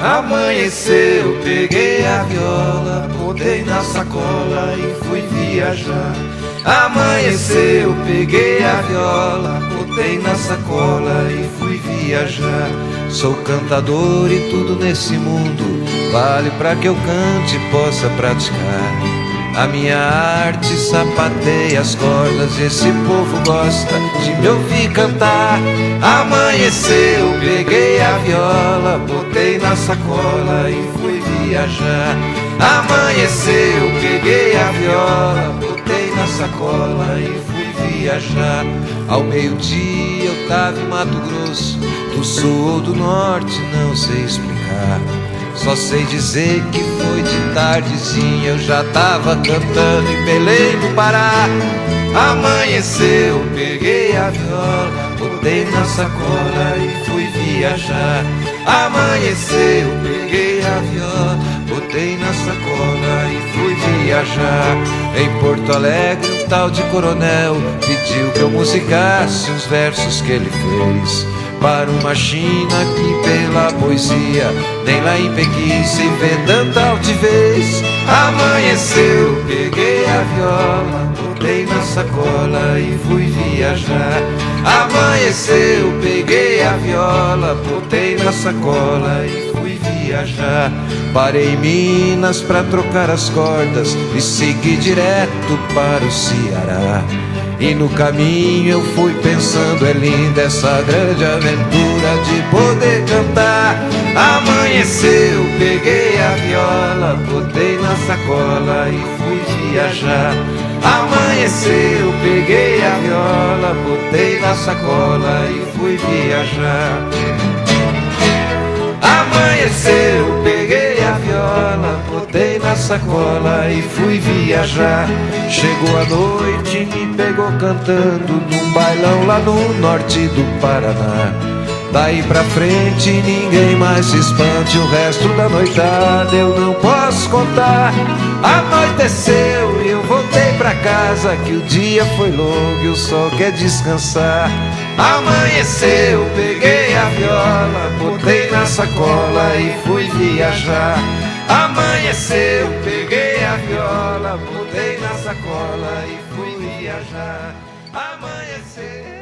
Amanheceu, peguei a viola, botei na sacola e fui viajar. Amanheceu, peguei a viola, botei na sacola e fui viajar. Sou cantador e tudo nesse mundo vale para que eu cante e possa praticar. A minha arte sapateia as cordas, esse povo gosta de me ouvir cantar. Amanheceu, peguei a viola, botei na sacola e fui viajar. Amanheceu, peguei a viola, botei na sacola e fui viajar. Ao meio-dia eu tava em Mato Grosso, do sul ou do norte, não sei explicar. Só sei dizer que foi de tardezinha, eu já tava cantando em Belém do Pará. Amanheceu, peguei a viola, botei na sacola e fui viajar. Amanheceu, peguei a viola, botei na sacola e fui viajar. Em Porto Alegre, um tal de coronel pediu que eu musicasse os versos que ele fez para uma China que pela poesia nem lá em Pequim se vê tanta altivez. Amanheceu, peguei a viola, botei na sacola e fui viajar. Amanheceu, peguei a viola, botei na sacola e fui viajar. Parei em Minas pra trocar as cordas e segui direto para o Ceará. E no caminho eu fui pensando, é linda essa grande aventura de poder cantar. Amanheceu, peguei a viola, botei na sacola e fui viajar. Amanheceu, peguei a viola, botei na sacola e fui viajar. Amanheceu, peguei a viola, botei na sacola e fui viajar. Chegou a noite me pegou cantando num bailão lá no norte do Paraná. Daí pra frente ninguém mais se espante, o resto da noitada eu não posso contar. Anoiteceu e eu pra casa, que o dia foi longo e o sol quer descansar. Amanheceu, peguei a viola, botei na sacola e fui viajar. Amanheceu, peguei a viola, botei na sacola e fui viajar. Amanheceu.